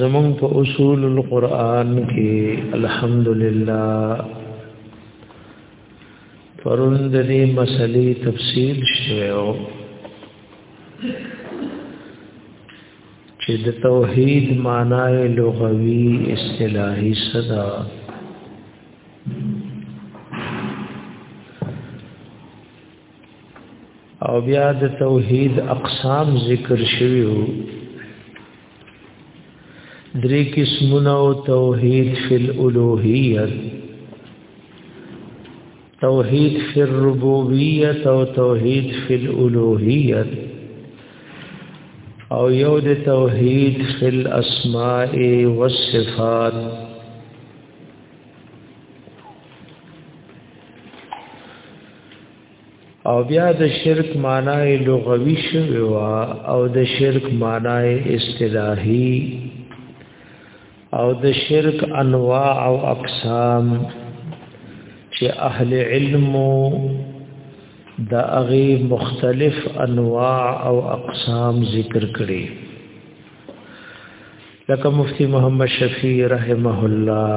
زمون په اصول القرآن کې الحمدلله پرون د دې مسلې تفصیل شوو چې د توحید معنی لغوي اصطلاحي صدا او بیا د توحید اقسام ذکر شوی وو درې قسمونه او توحید فی الالوهیت توحید فی الربوبیت او توحید فی الالوهیت او یو د توحید فی الاسماء والصفات او بیا د شرک معنی لغوي شوی وا او د شرک معنی اصطلاحي او د شرک انواع او اقسام چې اهل علم د هغه مختلف انواع او اقسام ذکر کړي لکه مفتی محمد شفیع رحمه الله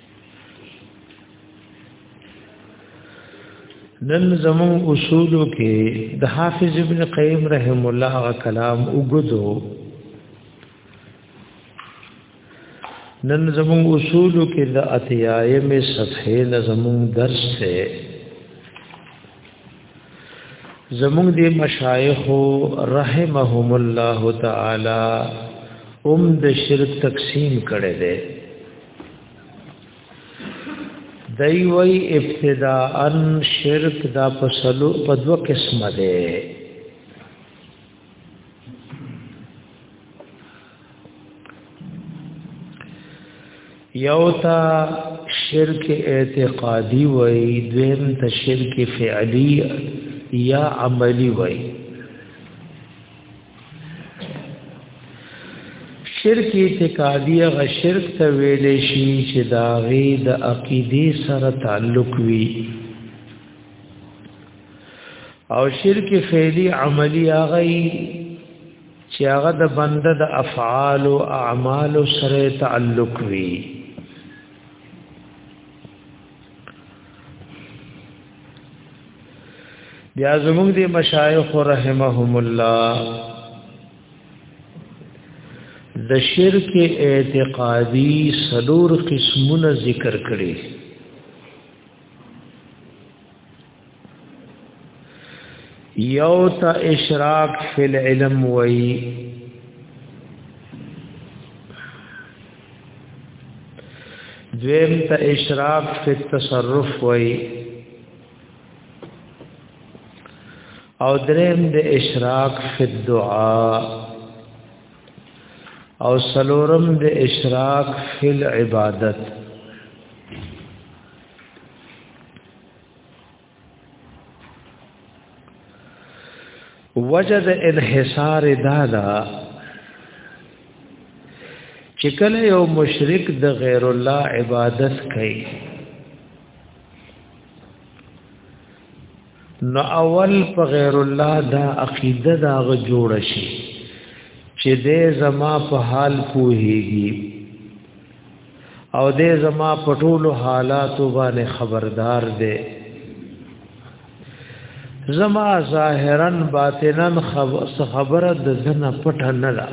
نن زمون اصولو کې د حافظ ابن قیم رحم الله غ کلام وګدو نن زمون اصولو کې د اتیاي مې صفحه نه زمون درس ته زمون دې مشایخ رحمهم الله تعالی اوم د شرک تقسیم کړي دي دی وی ابتداءا شرک دا پسلو په دوه قسمه ده یو تا شرک اعتقادی وی دویم تا شرک فعلی یا عملی وی شرک اعتقادي غ شرک ته ویل شي چې دا غي د عقيدي سره تعلق وي او شرک فعلی عملی هغه چې هغه د بنده د افعال او اعمال سره تعلق وي بیا زموږ دی مشایخ رحمهم الله د شرک اعتقادی سلور قسمونه ذکر کړي یو تا اشراق فی العلم وی دویم تا اشراق فی التصرف وی او دریم د اشراق فی الدعاء او سلورم د اشراق فی العبادت وجد انحصار دادا چې کله یو مشرک د غیر الله عبادت کوي نو اول په غیر الله دا عقیده دا غ جوړ شي چې دې زما په حال پوهیږي او دې زما پټولو حالاتو باندې خبردار دی زما ظاهرا باطنا خبره د زنه پټه نه ده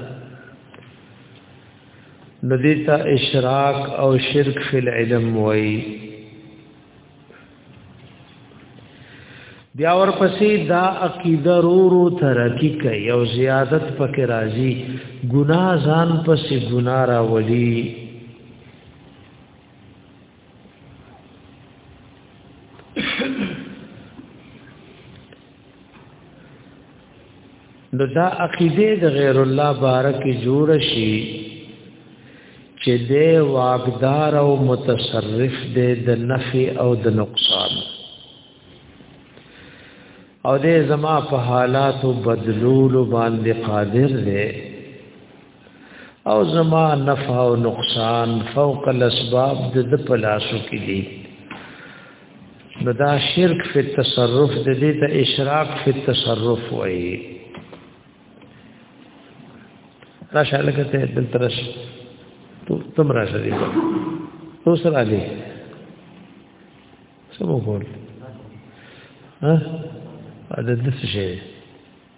ندیتا اشراق او شرک فی العلم وای بیا ورپسې دا عقیده رورو ترقی کوي او زیادت پکې راځي ګنا ځان پسې ګنا راولي نو دا عقیده د غیر الله بارک جوړ شي چې د واقدار او متصرف دی د نفع او د نقصان او د زما په حالاتو بدلولو باندې قادر دی او زما نفع او نقصان فوق الاسباب د د پلاسو کې دي نو دا شرک فی التصرف د دې ته اشراق فی التصرف وایي راشه لکه ته دلته راشه تم راشه دې تو سره دې سمو کول ها دا د څه شي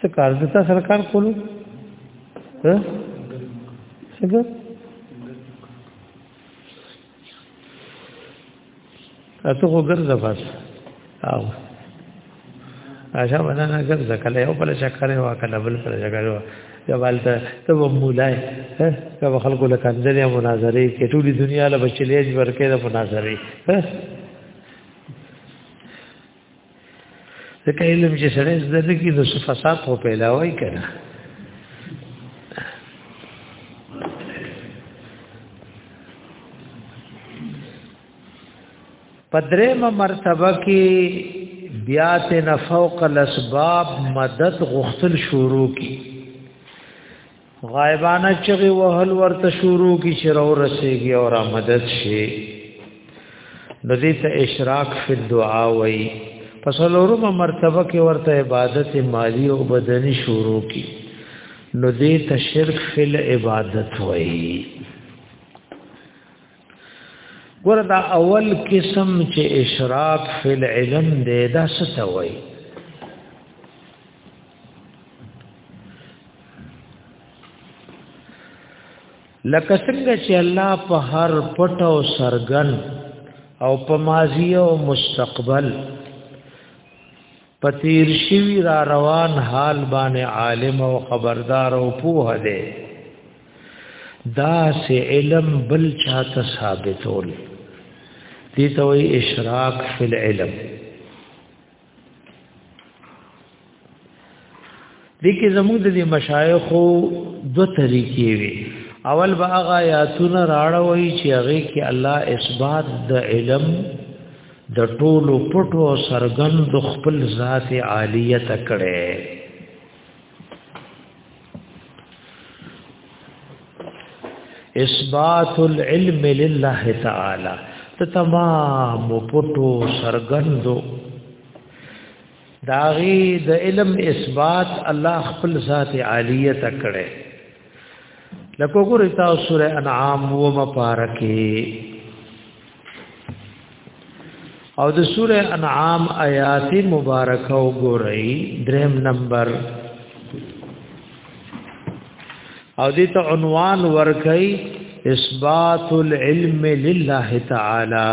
څه کار زه تاسو سره کار کولو ها څنګه تاسو خو ګرځه بس او راځه ودا نه ګرځه کله یو بل چکر یو کله بل پر چکر یو جوال ته ته مولای ها ته خلکو له کنځلې مناظره کې ټولې دنیا له بچلې ورکه د مناظره ها ځکه علم چې سره زده نه کی نو فساد خو پیدا وای کنه پدریم مرتبه کې بیا ته فوق الاسباب مدد غختل شروع کی غایبانه چغي وهل ورته شروع کی چې راو رسیږي او را مدد شي د دې ته اشراق فی الدعاء وای پس لورم مرتبه کې ورته عبادت مالی او بدنی شروع کی نو دې ته شرک فی العبادت وای ګور دا اول قسم چې اشراق فی العلم دی دا څه وایي لکه څنګه چې الله په هر پټ او سرګن او په ماضی او مستقبل په تیر شوی را روان حال باندې عالم او خبردار او پوه دی دا سه علم بل چاته ثابتول دي ته وی اشراق فی العلم دې کې زموږ د دې مشایخو دو طریقې وي اول به هغه آیاتونه راړوي چې هغه کې الله اثبات د علم د ټولو پټو سرګند خپل ذات عالیه تکړه اثبات العلم لله تعالی ته تمام پټو سرګندو داغي د علم اثبات الله خپل ذات عالیه تکړه لکه ګور تاسو سوره انعام و مبارکه او د سوره انعام آیات مبارکه وګورئ دریم نمبر او دې ته عنوان ورکړئ اثبات العلم لله تعالی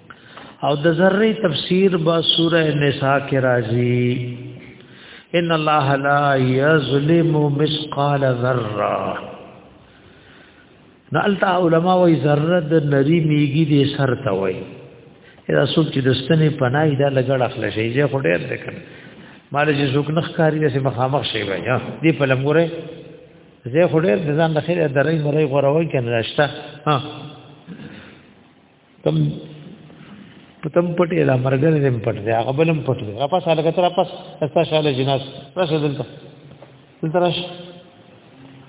او د ذره تفسیر با سوره نساء کې راځي ان الله لا یظلم مثقال ذره نو التا علماء وی ذره د نری میږي دې سر ته وای دا څوک چې دستنې پناهي دا لګړ اخلي شي چې خډیر دې کړ مال چې څوک نخ کاری دې مخامخ شي وای ها دې په لمګوره زه خډیر د ځان د خیر درې مرې غوروي کنه راشته ها تم تم پټې دا مرګ دې پټ دی هغه بلم پټ دی را پاس هغه تر پاس استا شاله جناز راشه دلته دلته راشه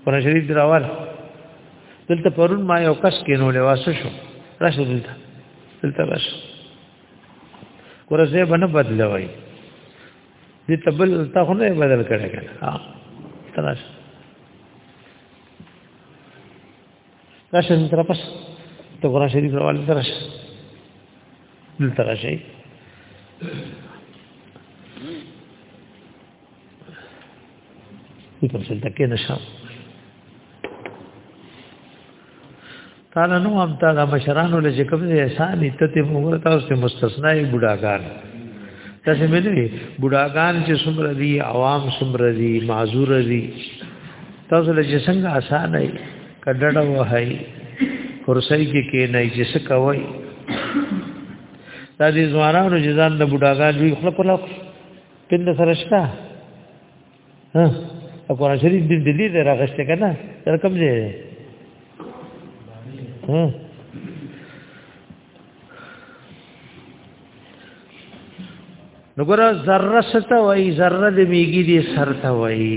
پر شریف دراوال دلته پرون ما یو کس کې نو لواس شو راشه دلته دلته راشه ورځې باندې بدلوي دې تبل تا خو نه بدل کړی کنه ها تراشه راشه دلته راپس ته قرآن شریف راواله دلته راشه دلته راشه پر سلطه کې نشم تعالی نو هم تا د مشرانو له چې کوم ځای احسان ته ته موږ تاسو ته مستثنا یې بډاګان تاسو مې نه بډاګان چې څومره دي عوام څومره دي معذور دي تاسو له څنګه آسان دی کډړ وهاي کرسۍ کې کې نه چې څه کوي دا دې ځوانانو جزان د بډاګان دوی خپل خپل پند سره شته ها قرآن شریف دې دلی دې راغشته کنه تر کوم ځای ها نو ګره ذره ستا وای ذره د میګي دي سر ته وای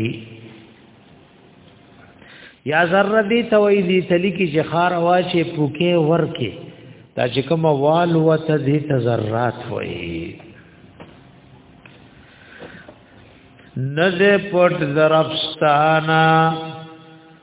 یا ذره دي ته وای دي تلی کی جخار واشه پوکه ورکه دا چې کوم وال وته دي تذرات وای نزه پټ درفستانا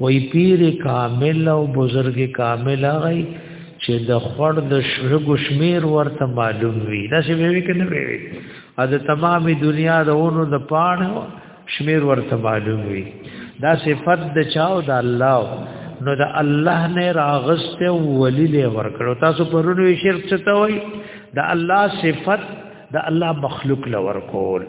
وای پیر کامل او بزرګ کامل هغه چې د خړ د شګو شمیر ورته معلوم وي دا څه وی کنه وی ا د تمامه دنیا د اونو د پاڼ شمیر ورته معلوم وي دا صفت د چاو د الله نو د الله نه راغسته ولی له ورکړو تاسو پرونو شرک چته وای د الله صفت د الله مخلوق لور کول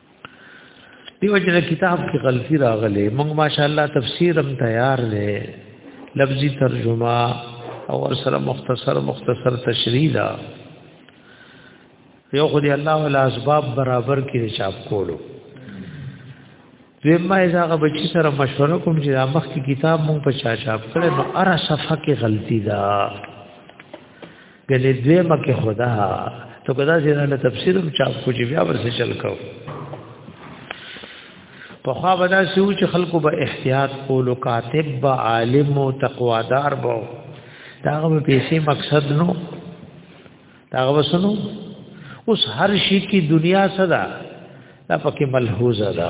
دیو جن کتاب کې غلطي راغلي موږ ماشاءالله تفسیر هم تیار دی لفظي ترجمه او سره مختصر مختصر تشریح دا یو خو دی الله ولا اسباب برابر کې چاپ کولو زما ازاغه بچی سره مشوره کوم چې دا مخکې کتاب مونږ په چا چاپ کړي نو اره صفحه کې غلطي ده ګنې دوی مکه خدا ته کدا چې نه تفسیر هم چاپ کو چې بیا ورسې چل کو په خوا بنا سو چې خلکو به احتیاط کولو کاتب با عالم او تقوادار بو داغه به پیسې مقصد نو داغه وسنو اوس هر شي کې دنیا صدا دا پکې ملحوظه ده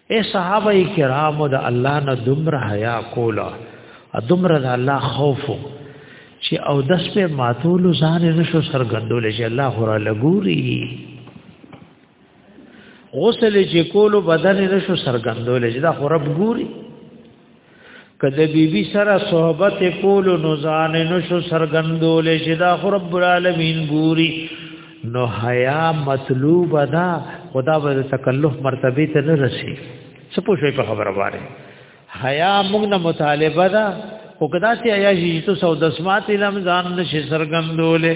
اے صحابه کرامو د الله نه دومره حیا کولا دومره د الله خوف چې او د سپه ماتول ځان نشو سرګندول چې الله خورا لګوري غسل چې کولو بدن نشو سرګندول چې دا خورب ګوري کله بیبي سره صحبت کول نو ځان نو شو سرګندول چې دا رب العالمین ګوري نو حیا مطلوب ده خدا به تکلف مرتبه ته نه رسی څه پوښي په خبره واره حیا موږ نه مطالبه ده او کدا چې حیا شي ته سو دسمات علم ځان نشي سرګندولې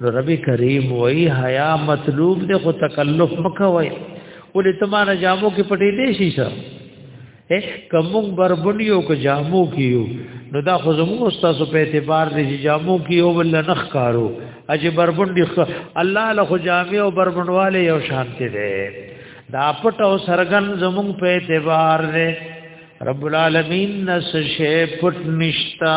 نو ربي کریم وای حیا مطلوب دی خو تکلف مکوي ولې تمہاره جامو کې پټې دې شي سر کمون بربنیو کو جامو کیو نو دا خو زموږ استاد په اعتبار دې چې جامو کیو ول نه ښکارو اج بربن دي الله له خو جامع او بربنواله یو شانته دې دا پټ او سرګن زموږ په اعتبار دې رب العالمین نس شی پټ نشتا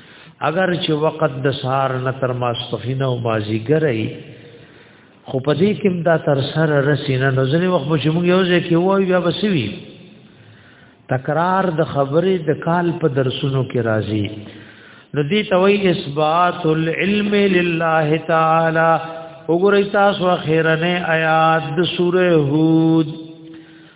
اگر چې وخت د سهار نه تر ماسپخینه او مازیګرای خو په دې کې دا تر سره رسینه نو ځنې وخت به موږ یو ځای کې وایو بیا بسوي تکرار د خبرې د کال په درسونو کې راځي نو دې توي اثبات العلم لله تعالی وګورئ تاسو اخیرنه آیات د سوره هود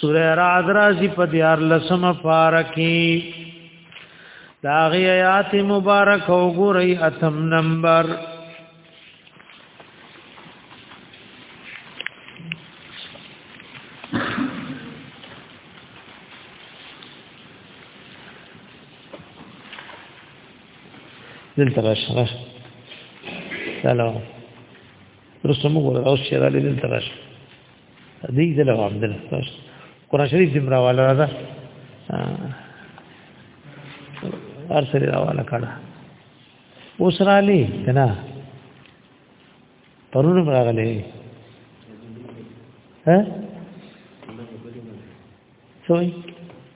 سوره رعد راځي په دیار لسم پارکی دا غي آیات مبارک وګورئ اتم نمبر دلته راشه سلام رسمو ګور او شیرا لې دل تراش دې دې له وام دل تراش قران شریف دې مرا والا راځه ار سره را والا کړه اوس را لې کنا پرونه راغلې ها سوي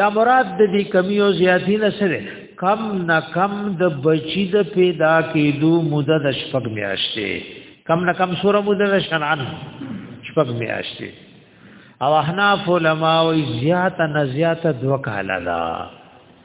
یا مراد د دې کمی او زیاتی نه سره کم نه کم د بچی د پیدا کېدو مدد د شپږ میاشتې کم نه کم سوره مدد د شرعن شپږ میاشتې او احناف علما او زیات نه زیات دوه کاله ده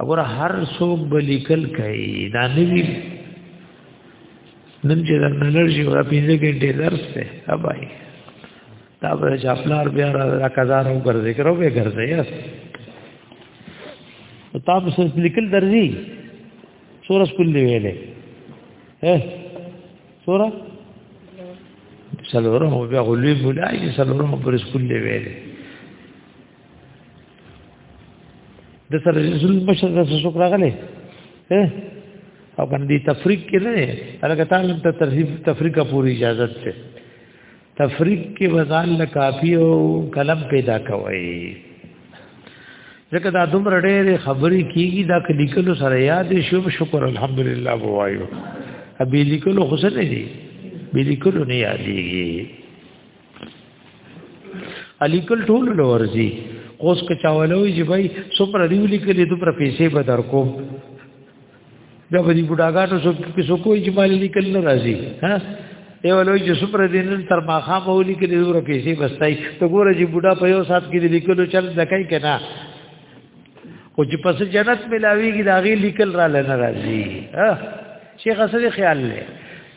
وګوره هر څوک به لیکل کوي دا نوی نن چې درنه لږی ورا پینځه ګنټې درس ته ابای دا به چاپلار بیا را کزار هم ګرځي کرو به ګرځي یس تاسو سره لیکل درځي سورس کول دی ویلې ها سورہ سلورم بیا غلوی بلای سلورم پر سکول دی ویلې د سر رسول مشر رسول شکر غلې او کنه دې تفریق کې نه هغه تعالی ته ترحیب تفریقه پوری اجازه ده تفریق کې وزال له کافی او قلم پیدا کوي ځکه دا دومره ډېرې خبرې کیږي دا کلیکلو سره یاد شو شکر الحمدلله وایو ابي لیکلو خسن دي بي لیکلو نه یادېږي الیکل ټول لورځي اوس که چاولوي چې بھائی سپر دی ولیکل دي پر پیسې به درکو دا به دې بډاګانو سو کې سو کوی چې مال لیکل نه راځي ها ای ولوي چې سپر دی نن تر ماخا به ولیکل دي پر پیسې بستای ته ګوره چې بډا په یو سات کې لیکلو چل دکای کنا او چې پس جنت ملاويږي دا غي لیکل را لنه راځي ها شیخ اصل خیال لري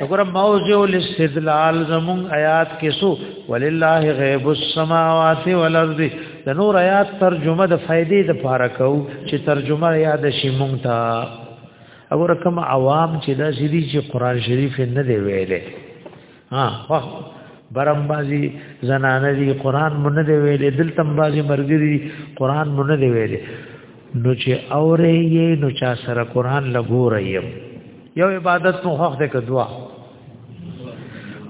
وګوره موضوع الاستدلال زمون آیات کې سو ولله غیب السماوات والارض د نور آیات ترجمه د فائدې د پاره کو چې ترجمه یاد شي مونږ ته وګوره کوم عوام چې دا سړي چې قران شریف نه دی ویلې ها واه برم بازی زنانه دی قران مونږ نه دی ویلې دلتم بازی مرګری قران مونږ نه دی ویلې نو چې اورې یې نو چا سره قران لګورې یو عبادت نو حق دې کدوا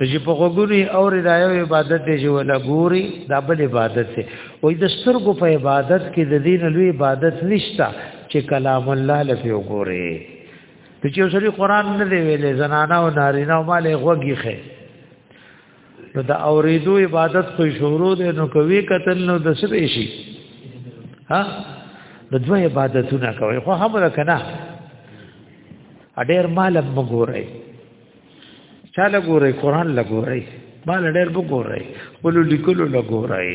چې په غوګونی اورې دا یو عبادت دی چې ولا ګوري دا بل عبادت دی وې د سترګو په عبادت کې د دین لوی عبادت نشتا چې کلام الله لپاره وګوري ته چې سړي قران نه دی ویلې زنانه او نارینه او مالې غوږی خې نو دا اوریدو عبادت خو شروع دی نو کوي قتل نو د سبې شي ها د دوه عبادتونه کوي خو خبره کنه اډیر مال مګورای چاله ګورای قران لګورای مال اډیر وګورای ولو لیکلو لګورای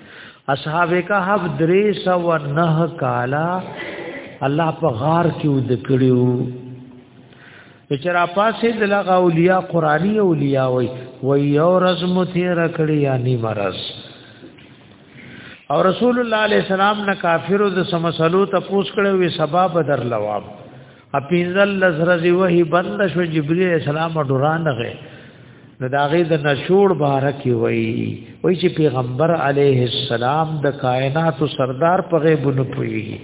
اصحاب کهف درې سو نه کالا الله په غار کې ود کړیو چې را پاسې د لغه اولیاء قرآنی اولیاء وي و یو رز متیر کړی یعنی مرز او رسول الله علیه السلام نه کافرو د سمسلو ته پوس کړو وی سبب در لواب اپینزل لزرزی وحی بند شو جبریل اسلام ډوران غه نو دا غي د نشور بارکی وای وای چې پیغمبر علیه السلام د کائنات سردار په غیب نه پويږي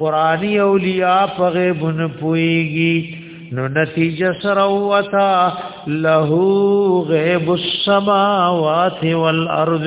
قرآنی اولیاء په غیب نه پويږي نو نتیجه سره وتا له غیب السماوات والارض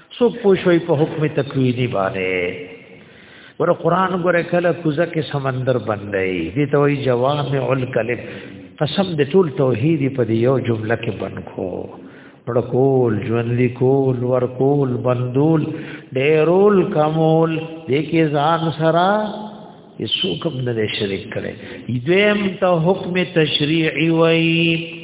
سو پوښوي په حکم تکوینی باندې ور قران ګره کله کوزه کې سمندر بندای دي ته وی جوامع الکلم قسم د ټول توحیدی په دی یو جمله کې بنکو پړکول ژوندې کول ور کول بندول ډیرول کمول دې کې ځان سره یسو کوم نه شریک کړي دویم ته حکم تشریعي وایي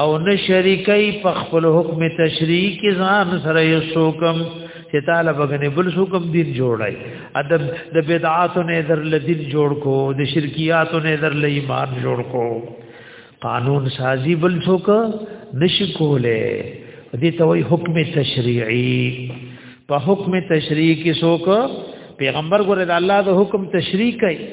او نه شریکي په خپل حکم تشریع کې ځان سره یو سوکم چې تعالی بغنه بل سوکم دین جوړای ادب د بدعاتو نه در لدین جوړ کو د شرکیاتو نه در لې ایمان جوړ کو قانون سازی بل سوک نشی کوله دې ته وای حکم تشریعی په حکم تشریع کې سوک پیغمبر ګره د الله د حکم تشریع کوي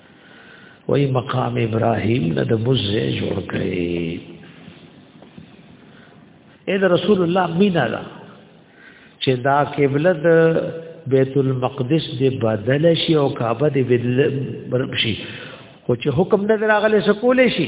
وای مقام ابراهیم نه د مزه جوړ کړي اې د رسول الله مینا دا چې دا قبله د بیت المقدس دی بدل شي او کعبه دی بدل شي خو چې حکم نه راغلی سکول شي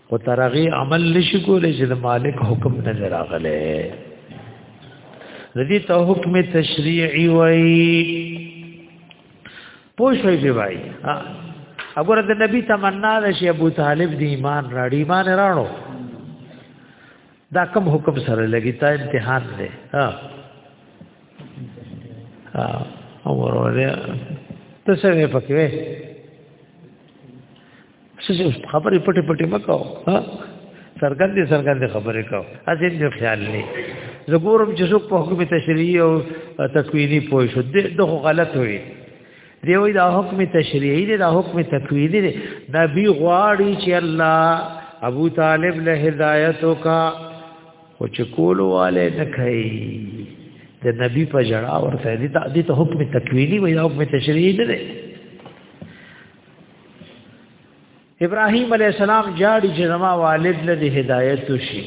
خو ترغی عمل نشي کولای چې د مالک حکم نه راغله د دې ته حکم تشریعي وای پوښوي دی وای وګوره د نبی تمنا ده چې ابو طالب دی ایمان راړي ایمان راړو دا کم حکم سره لګی تا امتحان دی ها ها اوره ته څه پکې څه خبرې پټې پټې مکو ها سرګندې سرګندې خبرې کو اځې دې خیال نه زګورم چې څوک په حکم تشریعي او تکوینی پوه شو دغه غلط وي دی وی دا حکم تشریعی دی دا حکم تکوینی دی نبی غواړي چې الله ابو طالب له هدایت وکا خو چې کولو والے نه کوي د نبی په جړا ورته دی دا د حکم تکوینی وی دا حکم تشریعی نه دی ابراهيم عليه السلام جاړي چې زما والد له هدايت شي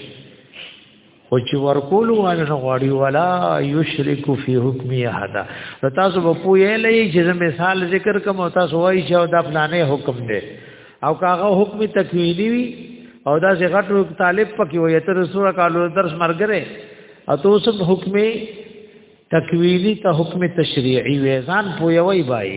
او چې ورکول وانه غواړي ولا یشرک فی حکم احد تاسو په پوهه لې چې مثال ذکر کوم تاسو وایي چې دا فلانه حکم دی او کاغه حکم تکوینی وی او دا چې غټو طالب پکې وي تر سوره کالو درس مرګره او تاسو حکم تکوینی ته حکم تشریعی وی ځان پوهه وی بای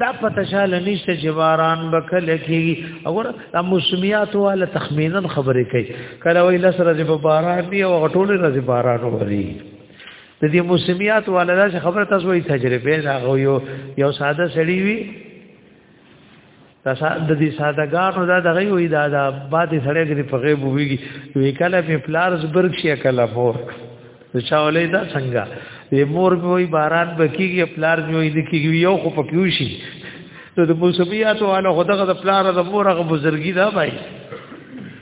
دا پته شاله نشته چې باران بکله کیږي او د موسمیات والا تخمینا خبرې کوي کله وی لسره چې په باران دی او غټول راځي باران وری د دې موسمیات والا دا خبره تاسو یې تجربه دا یو یو ساده سړی وی د دې سادهګانو دا دغه وي دا د باد سړی کې په غیب ویږي وی کله په پلارز برګ شي کله مور چاولې دا څنګه یې مور به وي باران بکیږي پلار به وي د کیږي یو خو پکیو شي نو د موسمیاتو والا خدغه د پلار د مور هغه بزرګي دا بای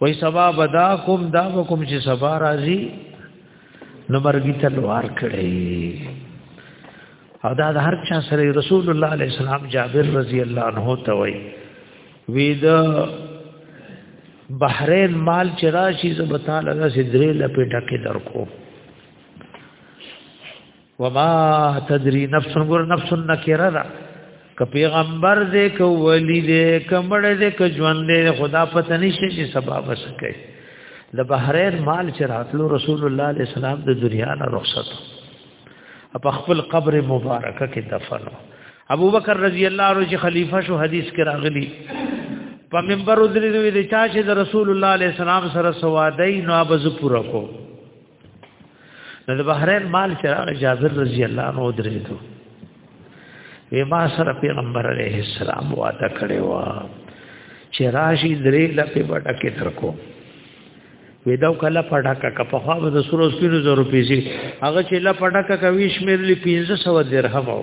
وای سبا بدا کوم دا کوم چې سبا راځي نو مرګي تلوار کړی او دا د هر چا سره رسول الله علیه السلام جابر رضی الله عنه ته وای وی دا بحرین مال چې راشي زبتا لږه سدرې لپې ټکې درکو وما تدري نفس ګور نفس نکره را ک پیغمبر دې ک ولی دې ک مړ دې ک ژوند دې خدا پته نشي چې سبب وسکه د بحرین مال چې راتلو رسول الله علیه السلام د دنیا نه رخصت په خپل قبر مبارکه کې دفن ابو بکر رضی الله عنه چې خلیفہ شو حدیث کې راغلی په منبر درې دوی د چا چې د رسول الله علیه السلام سره سوادای نو ابز پورا کو نو د بحرین مال چې راغی جابر رضی الله عنه درېدو وی ما سره پیغمبر علیه السلام وعده کړی و چې راشي درې لپې بټکه ترکو وی دا کله پټکه که په خوا د سورو سپینو زر روپیې هغه چې لا پټکه کوي شمیرلی 1500 درهم او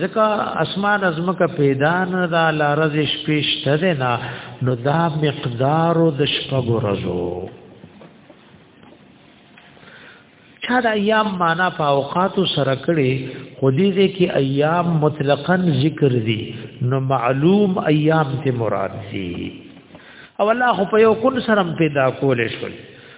ځکه اسمان ازمکه پیدا نه دا لارز شپې شته ده نه نو دا مقدار د شپږو ورځو چا د ایام معنا په اوقات سره کړي خو دې دې کې ایام مطلقاً ذکر دي نو معلوم ایام ته مراد دي او الله خو په یو کل سره پیدا کولې شول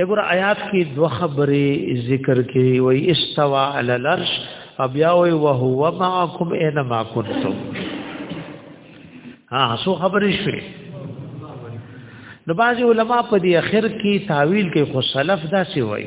وګوره آیات کې دوه خبرې ذکر کې وای استوا علی العرش او بیا وای وهو معکم اينما کنتم ها سو خبرې شوې نو بعض علما په دې اخر کې تعویل کې خو سلف دا سی وای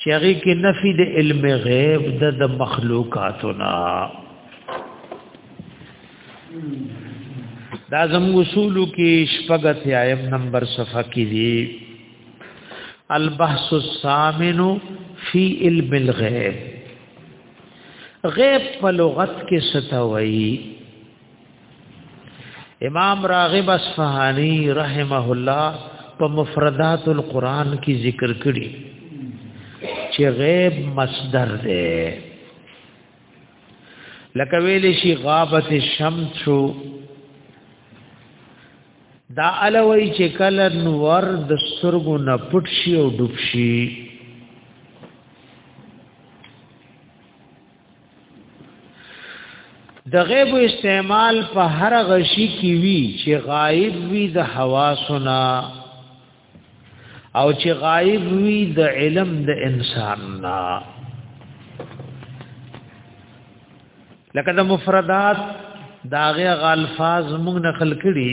چې هغه کې نفي د علم غیب د د مخلوقاتنا دا زم اصول کې شپږت یایم نمبر صفحه کې دی البحث الثامن فی علم الغیب غیب په لغت کې ستوي امام راغب اصفهانی رحمه الله په مفردات القرآن کې ذکر کړي چې غیب مصدر دی لکه ویل شي غابت الشمس شو دا الوی چې کله نور د سترګو نه پټ شي او ډوب شي د غیب استعمال په هر غشي کې وی چې غایب وی د حواسنا او چې غایب وی د علم د انسان نا لکه د مفردات داغه غالفاظ موږ نقل کړي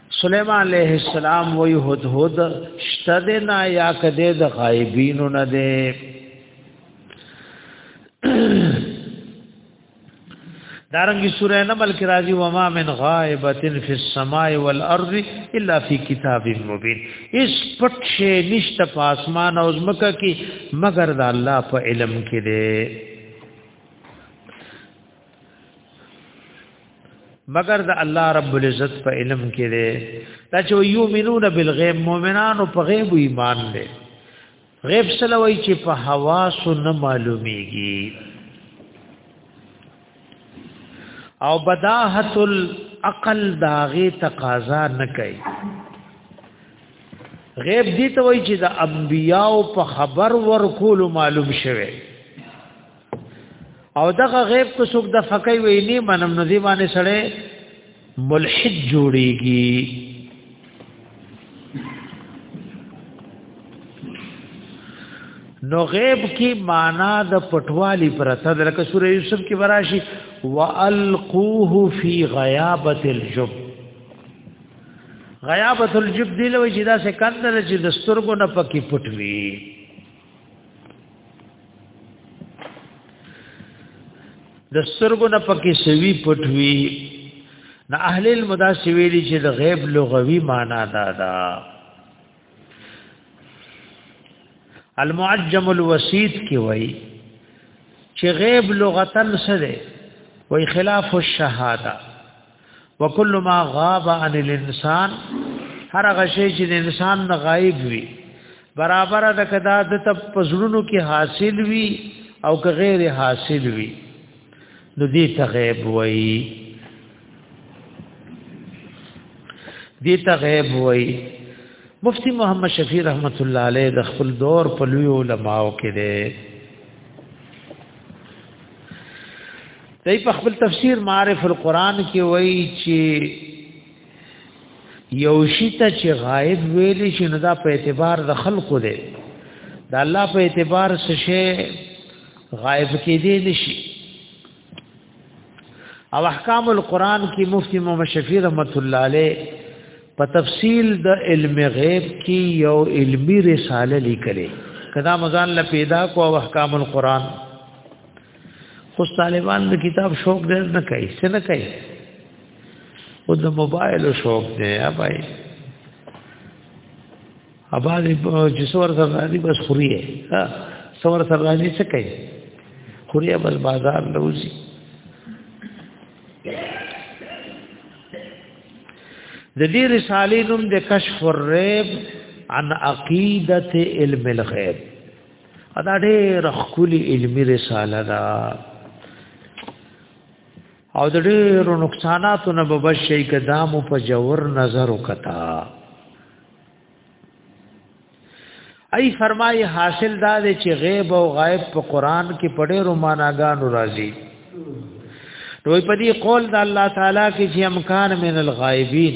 سليمان عليه السلام وی هد هد شتد نه یا کده د غایبین نه ده دارنګي سورې نه بلکې راځي و ما من غائبتن فی السماء والارض الا فی کتاب مبین اس پټ شي نشته په اسمان او زمکه کې مگر د الله په علم کې دی مگر د الله رب العزت په علم کې دی دا چې یومنون بالغیب مؤمنانو په غیب ایمان دی غیب سلوي چې په حواس نه معلومیږي او بداهت العقل داغه تقاضا نه کوي غیب دي ته وایي چې د انبیاو په خبر ورکول معلوم شوه او دغه غیب کو څوک د فقې ویلی منم نو دی باندې سره ملحد جوړیږي نو غیب کی معنا د پټوالی پرته د لکه سوره یوسف کې براشي والقوه فی غیابت الجب غیابت الجب دی لوي چې دا څه کندل چې د سترګو نه پکې پټوي د سترګو نه پکې سوي پټوي نه اهل المدا سویلی چې د غیب لغوي معنا دا ده المعجم الوسید کې وایي چې غیب لغتن څه ده وایي خلاف الشهاده وکل ما غاب عن الانسان هر غشي چې د انسان نه غایب وي برابر د کدا د تب پزړونو کې حاصل وي او که غیر حاصل وي نو دې ته غیب وایي دې ته غیب وایي مفتی محمد شفیع رحمت الله علیه د خپل دور په لوی علماو کې دی دای په خپل تفسیر معارف القرآن کې وایي چې یو شی ته چې غائب ویل شي نو دا په اعتبار د خلقو دی دا الله په اعتبار څه شی غائب کې دی نشي او احکام القرآن کې مفتی محمد شفیع رحمت الله علیه په تفصیل د علم غیب کې یو علمی رساله لیکلې کدا مزان ل پیدا کو او احکام القرآن خو طالبان د کتاب شوق ډېر نه کوي څه نه کوي او د موبایل شوق دی ابای ابا دې چې څور سره راځي بس خوري ها څور سره راځي څه کوي خوري بس بازار لوزي د دې رسالې نوم د کشف الريب عن عقیدت علم الغیب ادا ډېر خولي علمي رساله ده او د ډېرو نقصاناتو نه به بشي کدام په جوور نظر وکتا ای فرمای حاصل دا دی چې غیب او غائب په قران کې په ډېرو معناګانو راځي دوی په دې قول د الله تعالی کې چې امکان من الغائبین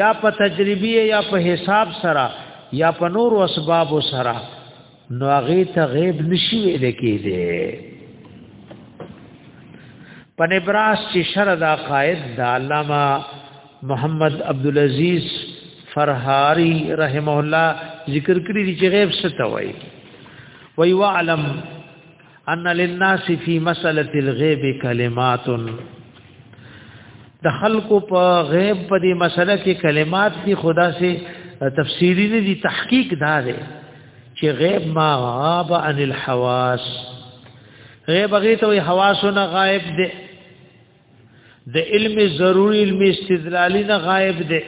یا په تجربی یا په حساب سره یا په نور اسباب سره نو هغه ته غیب نشي ویل کېده په نبراس چې شر دا قائد د علامه محمد عبد العزيز فرحاری رحمه الله ذکر کړی چې غیب څه ته وایي وی وعلم ان للناس فی مساله الغیب کلمات د خلکو په غیب په دې مسله کې کلمات دي خدا سي تفسیری نه دي تحقیق دا دی چې غیب ما غاب عن الحواس غیب هغه ته حواسونه غائب دي د علم ضروری علم استدلالی نه غائب دی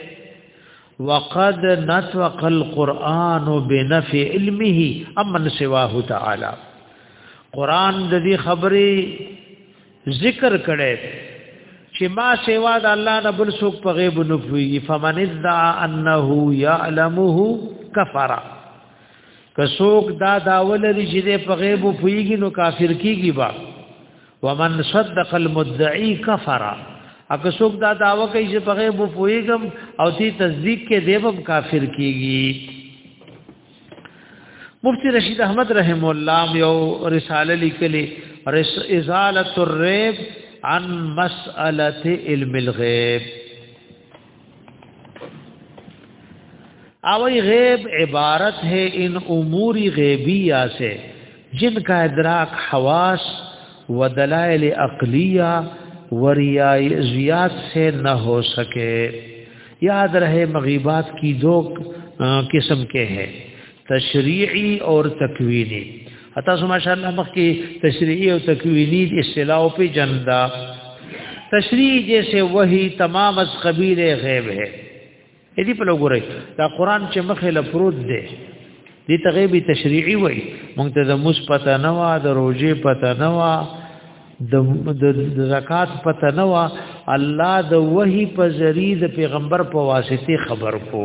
وقد نطق القرآن بنفع علمه امن سواه تعالی قرآن د دې خبرې ذکر کړي چې ما سوا د الله نه بل څوک په غیب نه پوي فمن ذا انه يعلمه کفر که څوک دا داول لري چې په غیب پويږي نو کافر کیږي با ومن صدق المدعي كفر اګه څوک دا داوا کوي چې په غیب پويګم او دې تصدیق کې دیوم کافر کیږي مفتی رشید احمد رحم الله یو رساله لیکلې رس ازاله الريب عن مساله علم الغيب اوی غیب عبارت ہے ان امور غیبیہ سے جن کا ادراک حواس و دلائل عقلیہ و ریاضیات سے نہ ہو سکے یاد رہے مغیبات کی دو قسم کے ہیں تشریعی اور تکوینی اتا سو ماشاءاللہ مخکی تشریعی اور تکوینی اصطلاح په جندا تشریع جیسے وہی تمام از قبیل غیب ہے دې په لګورې دا قران چې مخه لفروت دی دې ته غیبی تشریعی وای مونږ ته د مس پته نه وا د روزې پته نه وا د زکات پته نه وا الله د وحی په ذریعہ د پیغمبر په واسطه خبر کو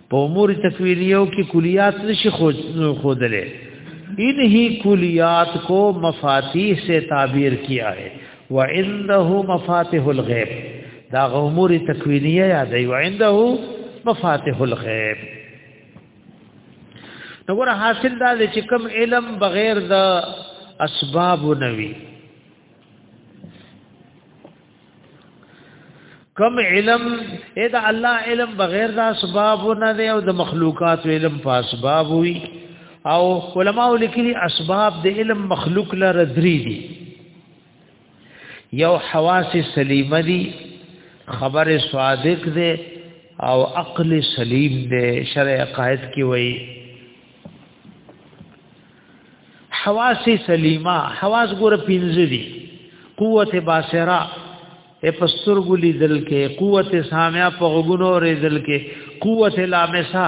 په امور تکوینیو کې کلیات نشي خودلې انہی کلیات کو مفاتیح سے تعبیر کیا ہے وعنده مفاتيح الغیب دا امور تکوینیه یادې وعنده مفاتيح الغیب نو ور حاصل دا چې کوم علم بغیر د اسباب نوي کم علم اې دا الله علم بغیر دا اسباب نه دی او د مخلوقات علم په اسباب وي او علما لیکلي اسباب د علم مخلوق لره درې دي یو حواس سلیمه دي خبر صادق دی او عقل سلیم دی شرع قائد کی وایي حواس سلیمه حواس ګور پینځه دي قوت باصره په سترګو لیدل کې قوت سامعه په غوګونو ریدل کې قوت لامسه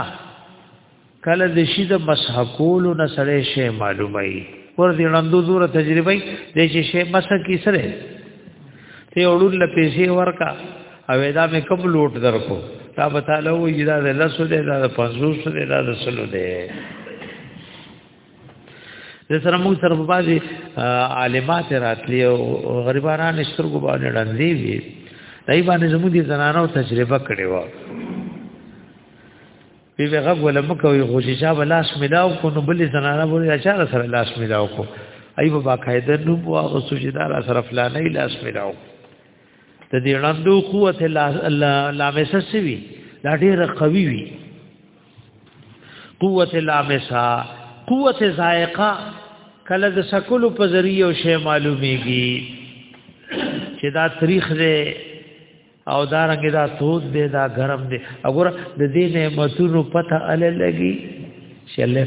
کله د شي د مسحقول نه سره شی معلومای ور دي لندو زور تجربه د شي شی مسح کی سره ته اورل پیسې ورکا او دا مې کوم لوټ درکو تا به تعالی و یدا د لسو دی دا د پنځوس دی دا د سلو دی د سره موږ سره په بازي عالمات راتلی او غریبانان سترګو باندې ډندې وي دای باندې زموږ دي زنانو تجربه کړې و بی بی غب ولا مکوې خو چې شابه لاس ملاو کو نو بلې زنانه بولې اچاره سره لاس ملاو کو ای په باقاعده نوم واغ سوچدار سره فلانه لاس ملاو کو د دې لاندو قوت لا لا وسسوي دا ډېر قوي وي قوت لا مسا قوت ذائقه کله د سکلو په ذریعہ شی معلومیږي چې دا تاریخ دی او دا رنګ دا تود دی دا ګرم دی وګوره د دې نعمتونو پته ال لګي چې الله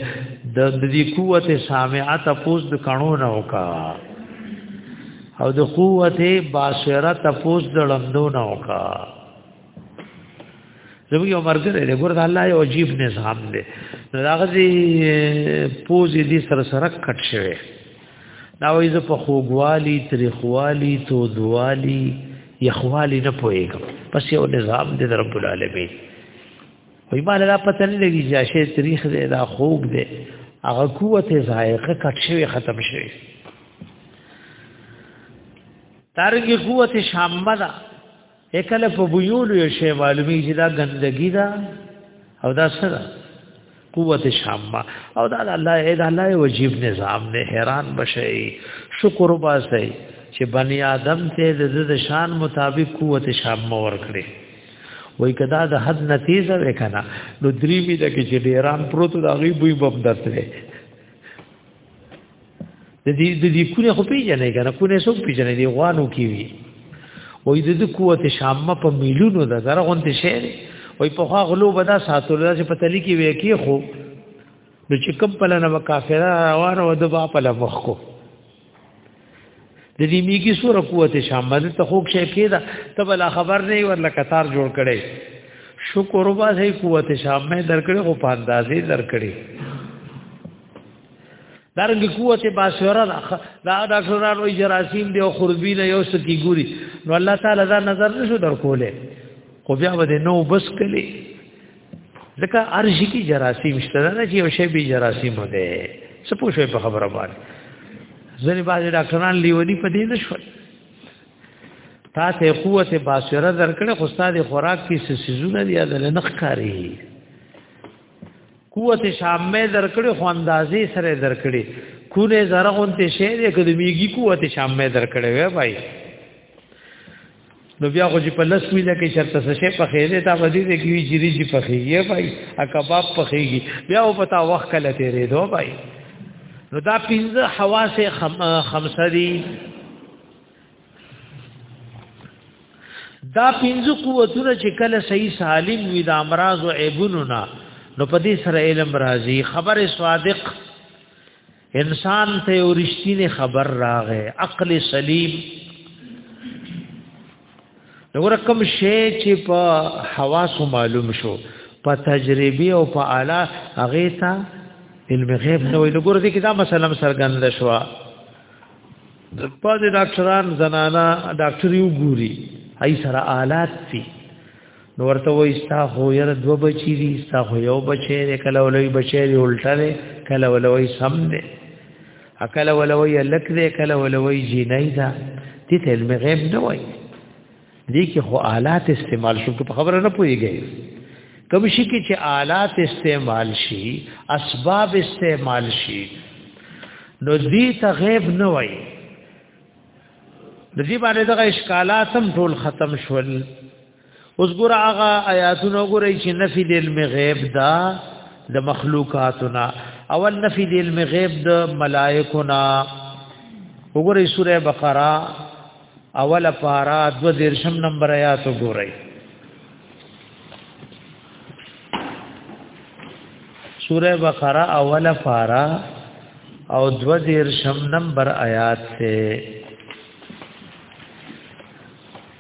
د دې قوت سامعه تاسو د کڼو نه وکا او د قوت باشره تاسو د لمدو نه وکا زموږ یو مرګ دی ګور د الله یو عجیب نظام دی هغه دې پوزې دې سره سره کټ شوی دا وایي زه په خوګوالي تریخوالي تودوالي یخوالي نه پوهېږم پس یو نظام دی د رب العالمین وی مال را پته نه لګی چې شی تاریخ دی دا خوګ دی هغه قوت زایقه کټ شوی ختم شوی تارګي قوت شامبه دا اکل په بيول یو شی معلومی چې دا ګندګی دا او دا سره قوت شامبه او دا الله اې دا الله وجيب نظام نه حیران بشي شکر وباسي چې بني آدم ته د شان مطابق قوت شامبه ورکړي وای کدا د حد نه تیز وې کنه نو درې می د کې چې ډیران پروت دا غي بوی بم درته د دې د دې کونه خو پیژنې کنه کونه څوک پیژنې دی غوانو کی وی وای د دې قوت شام په میلیونو د زره غونډه شي وای په خوا غلو بدا ساتل چې په تلی کې وې کې خو نو چې کوم پلان وکافره روانه و د با په لمخ کو د دې میګي سره قوت شامل ته خو شي کېدا ته بل خبر نه ورل قطار جوړ کړي شکر وبا سي قوت شامل درکړي خو په اندازې درکړي دارنګ قوت باسوره دا دا شوران وی جراثیم دی او خربی نه یو سکی ګوري نو الله تعالی دا نظر نشو درکوله خو بیا به نو بس کلی ځکه ارجی کی جراثیم شته نه چې یو شی به جراثیم ده څه پوښوي په خبره باندې ځنې باز ډاکټران لیونی په دې نشول تا ته قوت باسره درکړه خو ستاسو خوراک کې څه سيزونه دی د لنخ کاری قوت شامه درکړه خو اندازې سره درکړي کونه زرغون ته شعر کدمیږي قوت شامه درکړه وای بھائی نو بیا خو چې په لس میله کې شرط څه شي په خېله تا ودی دې کې جری جی په خېږي بھائی ا کباب په خېږي بیا و پتا وخت کله تیرې دو بھائی نو دا پنځه حواس خم خمسه دي دا پنځه قوتونه چې کله صحیح سالم وي د امراض او عیبونو نه نو په دې سره علم راځي خبره صادق انسان ته ورشتینه خبر راغې عقل سلیم نور کوم شی چې په حواس معلوم شو په تجربه او په اعلی هغه ته علم غیب نه وي لګور دي کتاب مثلا سرګند شو په دې ډاکټران زنانا ډاکټر یو ګوري هي سره آلات دي نو ورته وای ستا خو یره دو بچی دي ستا خو یو بچی دی کله ولوي بچی دی الټه دی کله ولوي سم دی اکل ولوي لک دی کله ولوي جینای دا دې ته علم غیب نه وای دې کې خو آلات استعمال شو په خبره نه پويږي کوم شي کې چې آلات استعمال شي اسباب استعمال شي نو دې ته غیب نه وای د دې باندې دغه اشکالات هم ټول ختم شول اوس ګور هغه آیاتونه ګورئ چې نفي د علم غیب دا د مخلوقاتنا اول نفي د علم غیب د ملائکونا وګورئ سوره بقره اوله پارا دو درشم نمبر آیات وګورئ سوره بقره اوله پارا او دو درشم نمبر آیات ته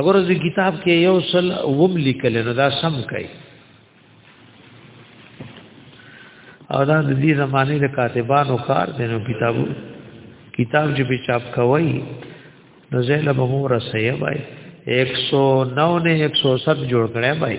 اگر زه کتاب کې یو سل وم لیکل نو دا سم کوي او دا د دې زمانه د کاتبانو کار دی نو کتابو کتاب چې په چاپ کوي نو زه له به مور سه بای 109 نه 107 جوړ کړم بای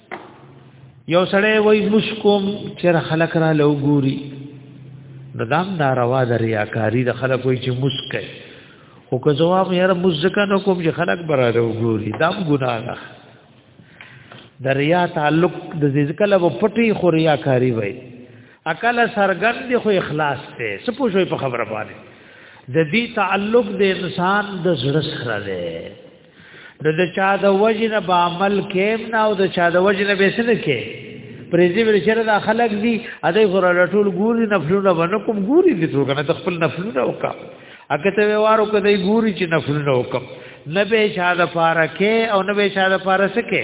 یو سړی وای مشکوم چې خلک را لو ګوري نو دام دا روا د ریاکاری د خلک وای چې مسکه او که جواب یې را مزکه نو کوم چې خلک برا لو ګوري دام ګناه ده د ریا تعلق د ذکر له پټي خو ریاکاری وای اکل سرګند خو اخلاص ته سپوږوي په خبره باندې د دې تعلق د انسان د زړه سره دی نو د چا د وجنه به عمل کېم نه او د چا د وجنه به څه نه کې پرېځي ور چیرې د خلک دي اده خور لټول ګوري نفلونه ونه کوم ګوري دي څو کنه خپل نفلونه وکا اګه ته وارو کدی ګوري چې نفلونه وکم نه به شاده پارکه او نه به شاده پارسکه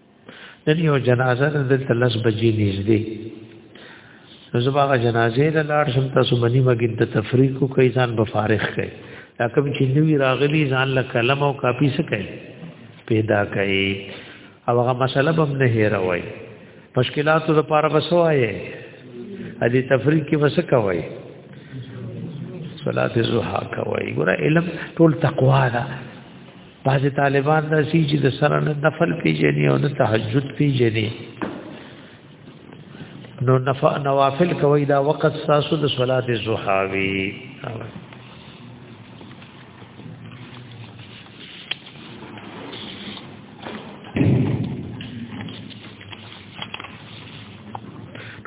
نن یو جنازه ده دلته لس بجې نږدې نو زه به هغه جنازې ته لاړ شم تاسو به نیمه ګنټه تفریح کو کوي ځان به فارغ کړئ دا کوم چې نوي راغلي ځان له قلم او کاپي څه کوي پیدا کوي او هغه مسله به نه هېروي مشکلاتو لپاره بسوایې ا دې تفریح کې وسه کوي صلات الزحا کوي ګوره علم ټول تقوا ده بعض طالبان دا سی چې د سره نه نفل پیژني او نه تهجد پیژني نو نفع نوافل کوي دا وخت تاسو د صلات الضحى وی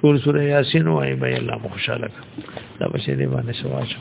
ټول سورہ یاسین وای به الله مخشاله دا بشه دی باندې سواچو